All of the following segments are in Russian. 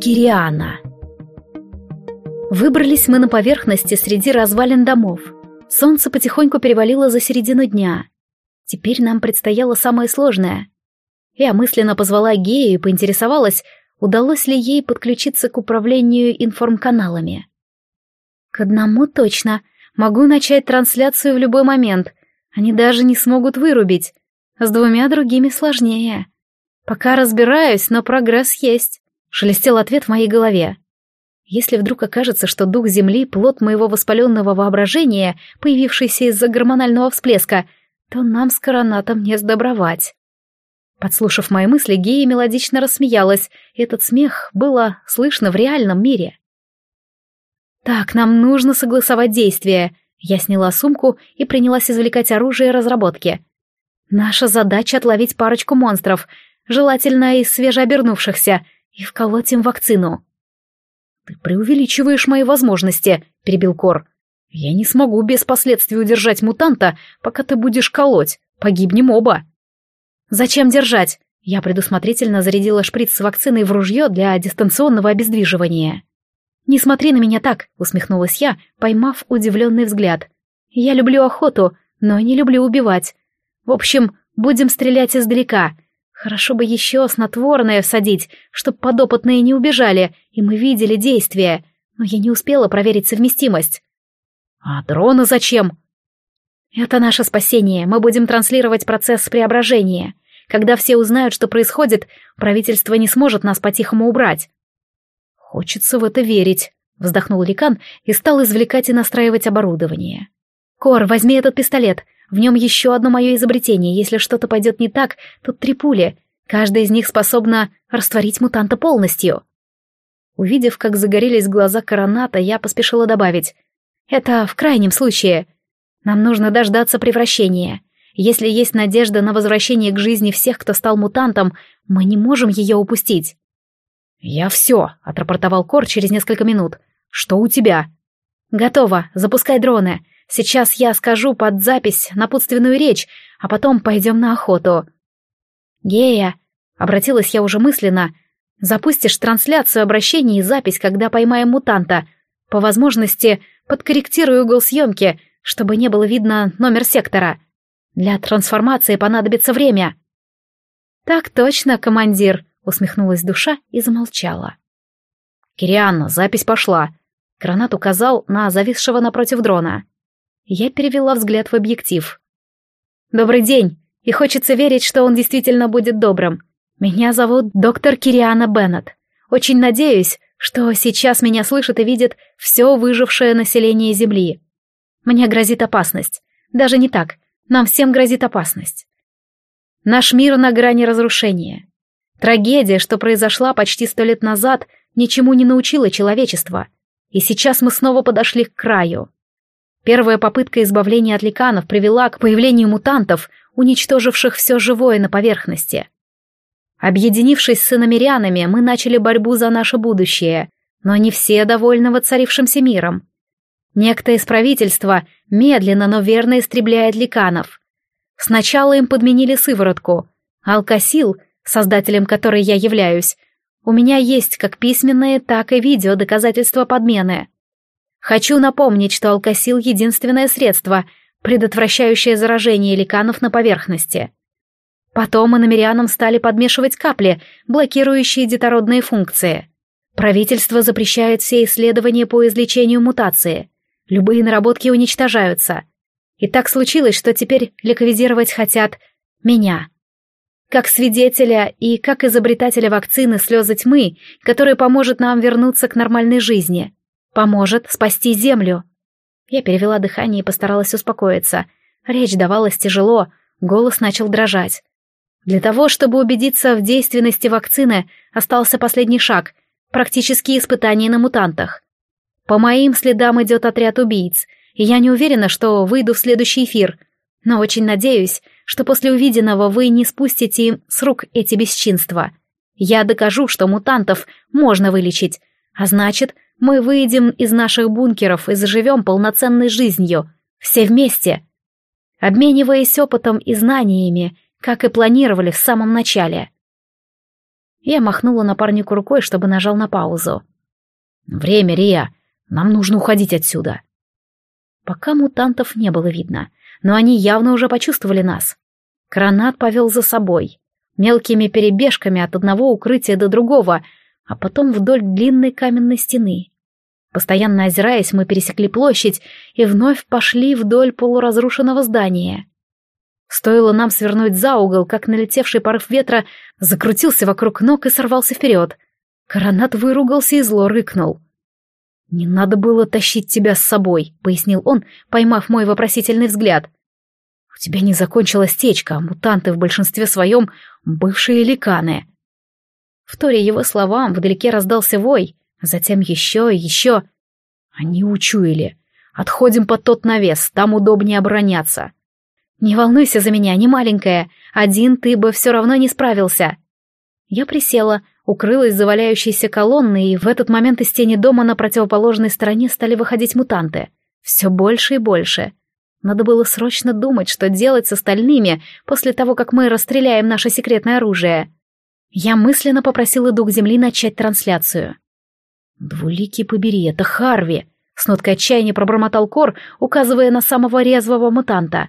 Кириана. Выбрались мы на поверхности среди развалин домов. Солнце потихоньку перевалило за середину дня. Теперь нам предстояло самое сложное. Я мысленно позвала Гею и поинтересовалась, удалось ли ей подключиться к управлению информканалами. К одному точно. Могу начать трансляцию в любой момент. Они даже не смогут вырубить. С двумя другими сложнее. Пока разбираюсь, но прогресс есть. Шелестел ответ в моей голове. Если вдруг окажется, что дух Земли — плод моего воспаленного воображения, появившийся из-за гормонального всплеска, то нам с коронатом не сдобровать. Подслушав мои мысли, Гея мелодично рассмеялась, и этот смех было слышно в реальном мире. «Так, нам нужно согласовать действия». Я сняла сумку и принялась извлекать оружие разработки. «Наша задача — отловить парочку монстров, желательно из свежеобернувшихся, и вколоть им вакцину». «Ты преувеличиваешь мои возможности», — перебил Кор. «Я не смогу без последствий удержать мутанта, пока ты будешь колоть. Погибнем оба». «Зачем держать?» Я предусмотрительно зарядила шприц с вакциной в ружье для дистанционного обездвиживания. «Не смотри на меня так», — усмехнулась я, поймав удивленный взгляд. «Я люблю охоту, но не люблю убивать. В общем, будем стрелять издалека. Хорошо бы еще снотворное всадить, чтоб подопытные не убежали, и мы видели действия, но я не успела проверить совместимость». «А дрона зачем?» «Это наше спасение, мы будем транслировать процесс преображения. Когда все узнают, что происходит, правительство не сможет нас по-тихому убрать. «Хочется в это верить», — вздохнул Ликан и стал извлекать и настраивать оборудование. «Кор, возьми этот пистолет. В нем еще одно мое изобретение. Если что-то пойдет не так, тут три пули. Каждая из них способна растворить мутанта полностью». Увидев, как загорелись глаза Короната, я поспешила добавить. «Это в крайнем случае. Нам нужно дождаться превращения. Если есть надежда на возвращение к жизни всех, кто стал мутантом, мы не можем ее упустить». «Я все», — отрапортовал Кор через несколько минут. «Что у тебя?» «Готово, запускай дроны. Сейчас я скажу под запись напутственную речь, а потом пойдем на охоту». «Гея», — обратилась я уже мысленно, — «запустишь трансляцию обращений и запись, когда поймаем мутанта. По возможности подкорректирую угол съемки, чтобы не было видно номер сектора. Для трансформации понадобится время». «Так точно, командир», усмехнулась душа и замолчала. «Кирианна, запись пошла!» Гранат указал на зависшего напротив дрона. Я перевела взгляд в объектив. «Добрый день, и хочется верить, что он действительно будет добрым. Меня зовут доктор Кириана Беннет. Очень надеюсь, что сейчас меня слышит и видит все выжившее население Земли. Мне грозит опасность. Даже не так, нам всем грозит опасность. Наш мир на грани разрушения. Трагедия, что произошла почти сто лет назад, ничему не научила человечество. И сейчас мы снова подошли к краю. Первая попытка избавления от ликанов привела к появлению мутантов, уничтоживших все живое на поверхности. Объединившись с иномерянами, мы начали борьбу за наше будущее, но не все довольны воцарившимся миром. Некто из правительства медленно, но верно истребляет ликанов. Сначала им подменили сыворотку, алкасил — создателем которой я являюсь, у меня есть как письменные, так и видео доказательства подмены. Хочу напомнить, что алкосил — единственное средство, предотвращающее заражение ликанов на поверхности. Потом иномерянам стали подмешивать капли, блокирующие детородные функции. Правительство запрещает все исследования по излечению мутации. Любые наработки уничтожаются. И так случилось, что теперь ликвидировать хотят меня как свидетеля и как изобретателя вакцины слезы тьмы, которая поможет нам вернуться к нормальной жизни, поможет спасти Землю. Я перевела дыхание и постаралась успокоиться. Речь давалась тяжело, голос начал дрожать. Для того, чтобы убедиться в действенности вакцины, остался последний шаг — практические испытания на мутантах. По моим следам идет отряд убийц, и я не уверена, что выйду в следующий эфир, но очень надеюсь, что после увиденного вы не спустите им с рук эти бесчинства. Я докажу, что мутантов можно вылечить, а значит, мы выйдем из наших бункеров и заживем полноценной жизнью, все вместе, обмениваясь опытом и знаниями, как и планировали в самом начале. Я махнула напарнику рукой, чтобы нажал на паузу. «Время, Рия! Нам нужно уходить отсюда!» Пока мутантов не было видно, но они явно уже почувствовали нас. Гранат повел за собой, мелкими перебежками от одного укрытия до другого, а потом вдоль длинной каменной стены. Постоянно озираясь, мы пересекли площадь и вновь пошли вдоль полуразрушенного здания. Стоило нам свернуть за угол, как налетевший порыв ветра закрутился вокруг ног и сорвался вперед. Коронат выругался и зло рыкнул. «Не надо было тащить тебя с собой», — пояснил он, поймав мой вопросительный взгляд. «У тебя не закончилась течка, мутанты в большинстве своем — бывшие ликаны». Вторя его словам, вдалеке раздался вой, а затем еще и еще. Они учуяли. «Отходим под тот навес, там удобнее обороняться». «Не волнуйся за меня, не маленькая. Один ты бы все равно не справился». Я присела, укрылась за валяющейся колонной, и в этот момент из тени дома на противоположной стороне стали выходить мутанты. Все больше и больше. Надо было срочно думать, что делать с остальными после того, как мы расстреляем наше секретное оружие. Я мысленно попросила дух земли начать трансляцию. «Двуликий побери, это Харви!» С ноткой отчаяния пробормотал Кор, указывая на самого резвого мутанта.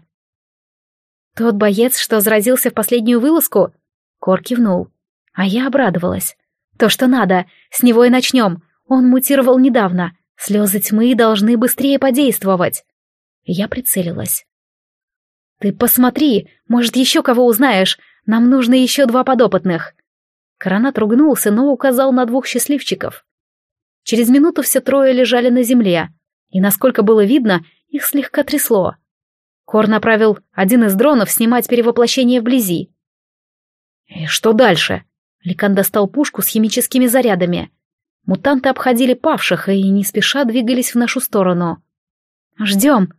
«Тот боец, что заразился в последнюю вылазку?» Кор кивнул. А я обрадовалась. «То, что надо, с него и начнем. Он мутировал недавно. Слезы тьмы должны быстрее подействовать». Я прицелилась. «Ты посмотри, может, еще кого узнаешь. Нам нужно еще два подопытных». Коронат ругнулся, но указал на двух счастливчиков. Через минуту все трое лежали на земле, и, насколько было видно, их слегка трясло. Кор направил один из дронов снимать перевоплощение вблизи. «И что дальше?» Ликан достал пушку с химическими зарядами. Мутанты обходили павших и не спеша двигались в нашу сторону. «Ждем».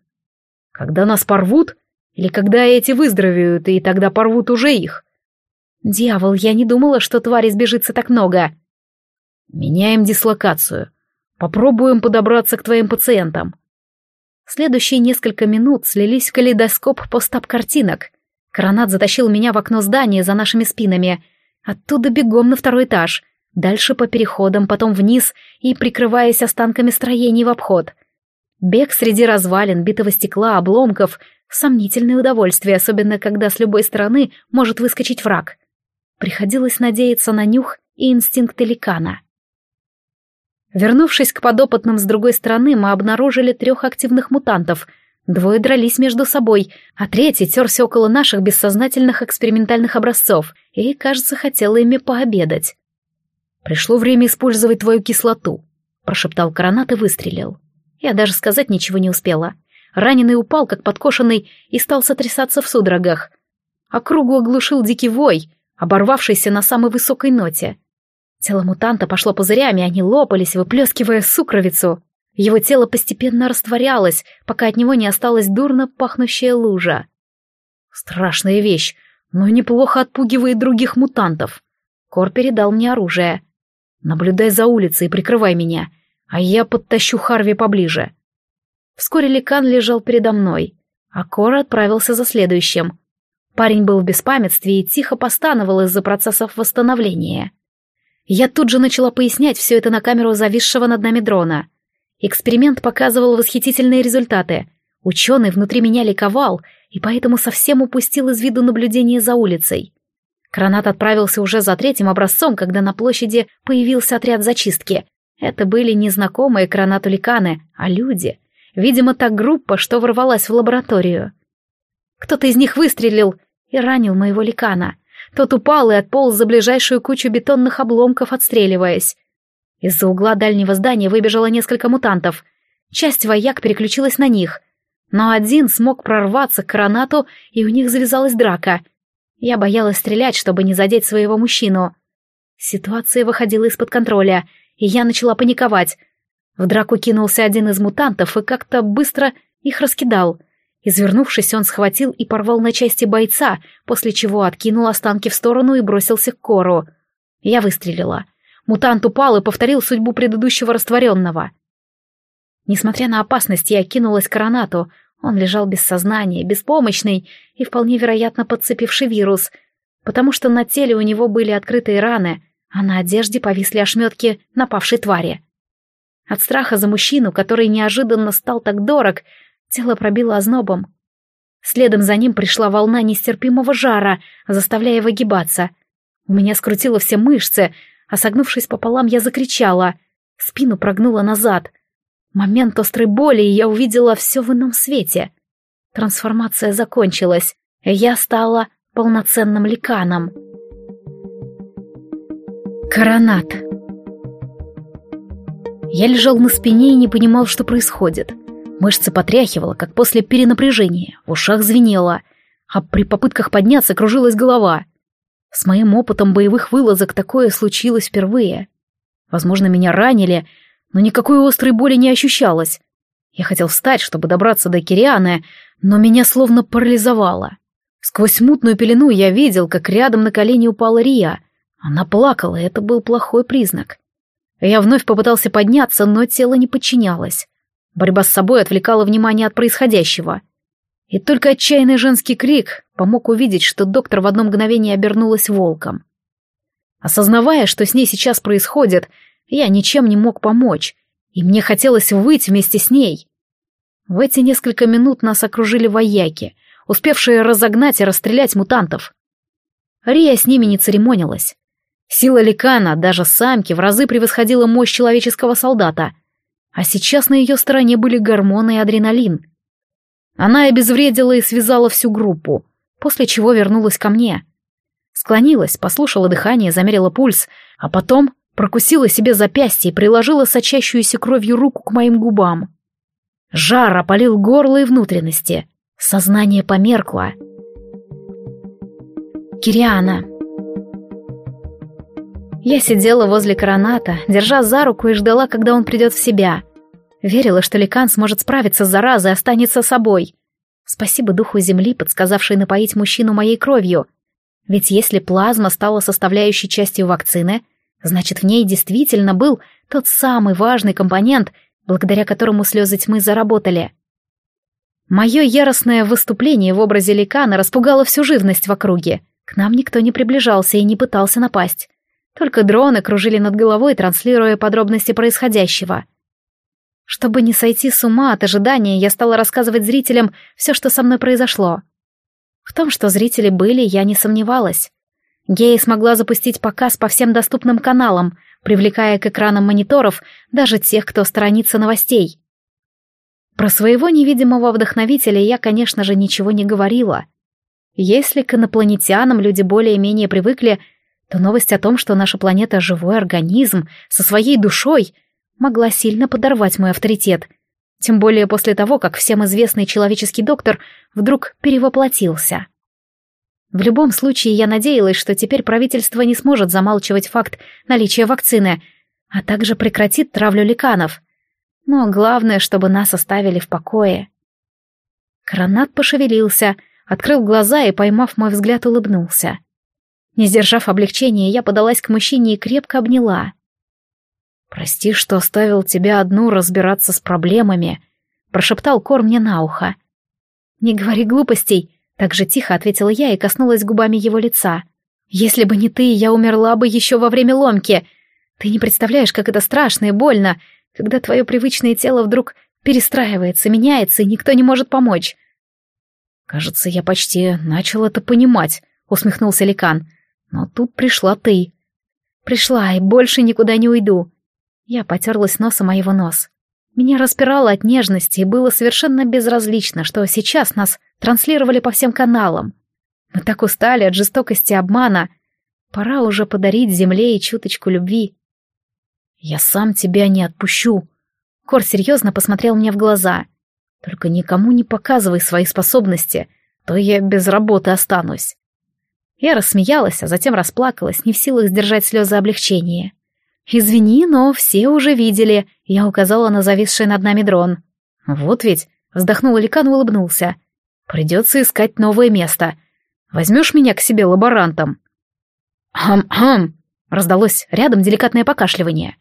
«Когда нас порвут? Или когда эти выздоровеют, и тогда порвут уже их?» «Дьявол, я не думала, что твари сбежится так много». «Меняем дислокацию. Попробуем подобраться к твоим пациентам. Следующие несколько минут слились в калейдоскоп постап-картинок. Коронат затащил меня в окно здания за нашими спинами. Оттуда бегом на второй этаж. Дальше по переходам, потом вниз и прикрываясь останками строений в обход. Бег среди развалин, битого стекла, обломков — сомнительное удовольствие, особенно когда с любой стороны может выскочить враг. Приходилось надеяться на нюх и инстинкты ликана. Вернувшись к подопытным с другой стороны, мы обнаружили трех активных мутантов. Двое дрались между собой, а третий терся около наших бессознательных экспериментальных образцов и, кажется, хотел ими пообедать. «Пришло время использовать твою кислоту», — прошептал Коронат и выстрелил. Я даже сказать ничего не успела. Раненый упал, как подкошенный, и стал сотрясаться в судорогах. Округу оглушил дикий вой, оборвавшийся на самой высокой ноте — Тело мутанта пошло пузырями, они лопались, выплескивая сукровицу. Его тело постепенно растворялось, пока от него не осталась дурно пахнущая лужа. Страшная вещь, но неплохо отпугивает других мутантов. Кор передал мне оружие. Наблюдай за улицей и прикрывай меня, а я подтащу Харви поближе. Вскоре Ликан лежал передо мной, а Кор отправился за следующим. Парень был в беспамятстве и тихо постановал из-за процессов восстановления. Я тут же начала пояснять все это на камеру зависшего над нами дрона. Эксперимент показывал восхитительные результаты. Ученый внутри меня ликовал, и поэтому совсем упустил из виду наблюдение за улицей. Кранат отправился уже за третьим образцом, когда на площади появился отряд зачистки. Это были незнакомые Кранату ликаны, а люди. Видимо, та группа, что ворвалась в лабораторию. Кто-то из них выстрелил и ранил моего ликана. Тот упал и отполз за ближайшую кучу бетонных обломков, отстреливаясь. Из-за угла дальнего здания выбежало несколько мутантов. Часть вояк переключилась на них. Но один смог прорваться к гранату, и у них завязалась драка. Я боялась стрелять, чтобы не задеть своего мужчину. Ситуация выходила из-под контроля, и я начала паниковать. В драку кинулся один из мутантов и как-то быстро их раскидал — Извернувшись, он схватил и порвал на части бойца, после чего откинул останки в сторону и бросился к кору. Я выстрелила. Мутант упал и повторил судьбу предыдущего растворенного. Несмотря на опасность, я кинулась к гранату. Он лежал без сознания, беспомощный и вполне вероятно подцепивший вирус, потому что на теле у него были открытые раны, а на одежде повисли ошметки напавшей твари. От страха за мужчину, который неожиданно стал так дорог, тело пробило ознобом. Следом за ним пришла волна нестерпимого жара, заставляя выгибаться. У меня скрутило все мышцы, а согнувшись пополам, я закричала. Спину прогнула назад. Момент острой боли, и я увидела все в ином свете. Трансформация закончилась, я стала полноценным ликаном. Коронат. Я лежал на спине и не понимал, что происходит. Мышцы потряхивало, как после перенапряжения, в ушах звенело, а при попытках подняться кружилась голова. С моим опытом боевых вылазок такое случилось впервые. Возможно, меня ранили, но никакой острой боли не ощущалось. Я хотел встать, чтобы добраться до Кирианы, но меня словно парализовало. Сквозь мутную пелену я видел, как рядом на колени упала Рия. Она плакала, и это был плохой признак. Я вновь попытался подняться, но тело не подчинялось. Борьба с собой отвлекала внимание от происходящего. И только отчаянный женский крик помог увидеть, что доктор в одно мгновение обернулась волком. Осознавая, что с ней сейчас происходит, я ничем не мог помочь, и мне хотелось выйти вместе с ней. В эти несколько минут нас окружили вояки, успевшие разогнать и расстрелять мутантов. Рия с ними не церемонилась. Сила ликана, даже самки, в разы превосходила мощь человеческого солдата. А сейчас на ее стороне были гормоны и адреналин. Она обезвредила и связала всю группу, после чего вернулась ко мне. Склонилась, послушала дыхание, замерила пульс, а потом прокусила себе запястье и приложила сочащуюся кровью руку к моим губам. Жар опалил горло и внутренности. Сознание померкло. Кириана. Я сидела возле короната, держа за руку и ждала, когда он придет в себя. Верила, что Ликан сможет справиться с заразой и останется собой. Спасибо духу земли, подсказавшей напоить мужчину моей кровью. Ведь если плазма стала составляющей частью вакцины, значит, в ней действительно был тот самый важный компонент, благодаря которому слезы тьмы заработали. Мое яростное выступление в образе ликана распугало всю живность в округе. К нам никто не приближался и не пытался напасть. Только дроны кружили над головой, транслируя подробности происходящего. Чтобы не сойти с ума от ожидания, я стала рассказывать зрителям все, что со мной произошло. В том, что зрители были, я не сомневалась. Гея смогла запустить показ по всем доступным каналам, привлекая к экранам мониторов даже тех, кто сторонится новостей. Про своего невидимого вдохновителя я, конечно же, ничего не говорила. Если к инопланетянам люди более-менее привыкли, то новость о том, что наша планета — живой организм со своей душой, могла сильно подорвать мой авторитет. Тем более после того, как всем известный человеческий доктор вдруг перевоплотился. В любом случае, я надеялась, что теперь правительство не сможет замалчивать факт наличия вакцины, а также прекратит травлю ликанов. Но главное, чтобы нас оставили в покое. Коронат пошевелился, открыл глаза и, поймав мой взгляд, улыбнулся. Не сдержав облегчения, я подалась к мужчине и крепко обняла. «Прости, что оставил тебя одну разбираться с проблемами», — прошептал Кор мне на ухо. «Не говори глупостей», так же тихо ответила я и коснулась губами его лица. «Если бы не ты, я умерла бы еще во время ломки. Ты не представляешь, как это страшно и больно, когда твое привычное тело вдруг перестраивается, меняется, и никто не может помочь». «Кажется, я почти начал это понимать», — усмехнулся Ликан. «Но тут пришла ты». «Пришла, и больше никуда не уйду». Я потерлась носом о его нос. Меня распирало от нежности, и было совершенно безразлично, что сейчас нас транслировали по всем каналам. Мы так устали от жестокости обмана. Пора уже подарить земле и чуточку любви. «Я сам тебя не отпущу». Кор серьезно посмотрел мне в глаза. «Только никому не показывай свои способности, то я без работы останусь». Я рассмеялась, а затем расплакалась, не в силах сдержать слезы облегчения. «Извини, но все уже видели», — я указала на зависший над нами дрон. «Вот ведь», — вздохнул Ликан и улыбнулся. Придется искать новое место. Возьмешь меня к себе лаборантом?» «Хм-хм!» — раздалось рядом деликатное покашливание.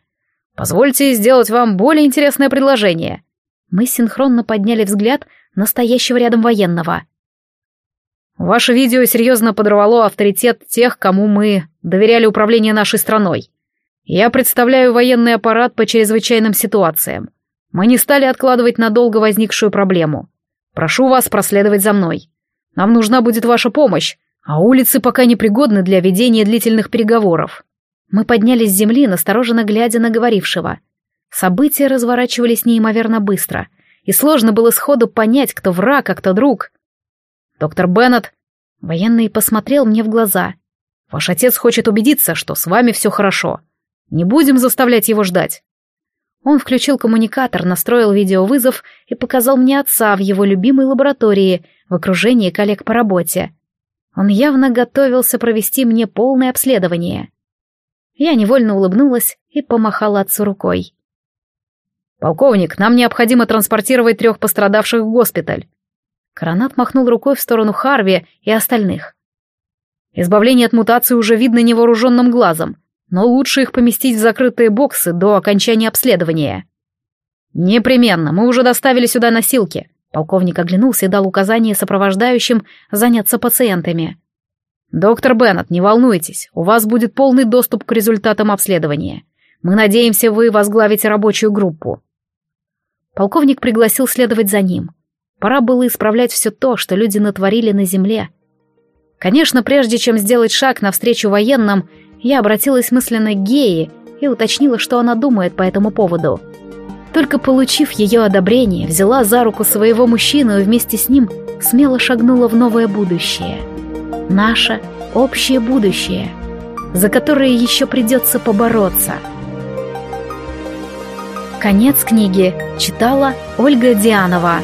«Позвольте сделать вам более интересное предложение». Мы синхронно подняли взгляд настоящего рядом военного. Ваше видео серьезно подорвало авторитет тех, кому мы доверяли управление нашей страной. Я представляю военный аппарат по чрезвычайным ситуациям. Мы не стали откладывать надолго возникшую проблему. Прошу вас проследовать за мной. Нам нужна будет ваша помощь, а улицы пока непригодны для ведения длительных переговоров. Мы поднялись с земли, настороженно глядя на говорившего. События разворачивались неимоверно быстро, и сложно было сходу понять, кто враг, а кто друг. «Доктор Беннет...» Военный посмотрел мне в глаза. «Ваш отец хочет убедиться, что с вами все хорошо. Не будем заставлять его ждать». Он включил коммуникатор, настроил видеовызов и показал мне отца в его любимой лаборатории в окружении коллег по работе. Он явно готовился провести мне полное обследование. Я невольно улыбнулась и помахала отцу рукой. «Полковник, нам необходимо транспортировать трех пострадавших в госпиталь». Коронат махнул рукой в сторону Харви и остальных. «Избавление от мутации уже видно невооруженным глазом, но лучше их поместить в закрытые боксы до окончания обследования». «Непременно, мы уже доставили сюда носилки». Полковник оглянулся и дал указание сопровождающим заняться пациентами. «Доктор Беннет, не волнуйтесь, у вас будет полный доступ к результатам обследования. Мы надеемся, вы возглавите рабочую группу». Полковник пригласил следовать за ним. Пора было исправлять все то, что люди натворили на земле. Конечно, прежде чем сделать шаг навстречу военным, я обратилась мысленно к Гее и уточнила, что она думает по этому поводу. Только получив ее одобрение, взяла за руку своего мужчину и вместе с ним смело шагнула в новое будущее. Наше общее будущее, за которое еще придется побороться. Конец книги читала Ольга Дианова.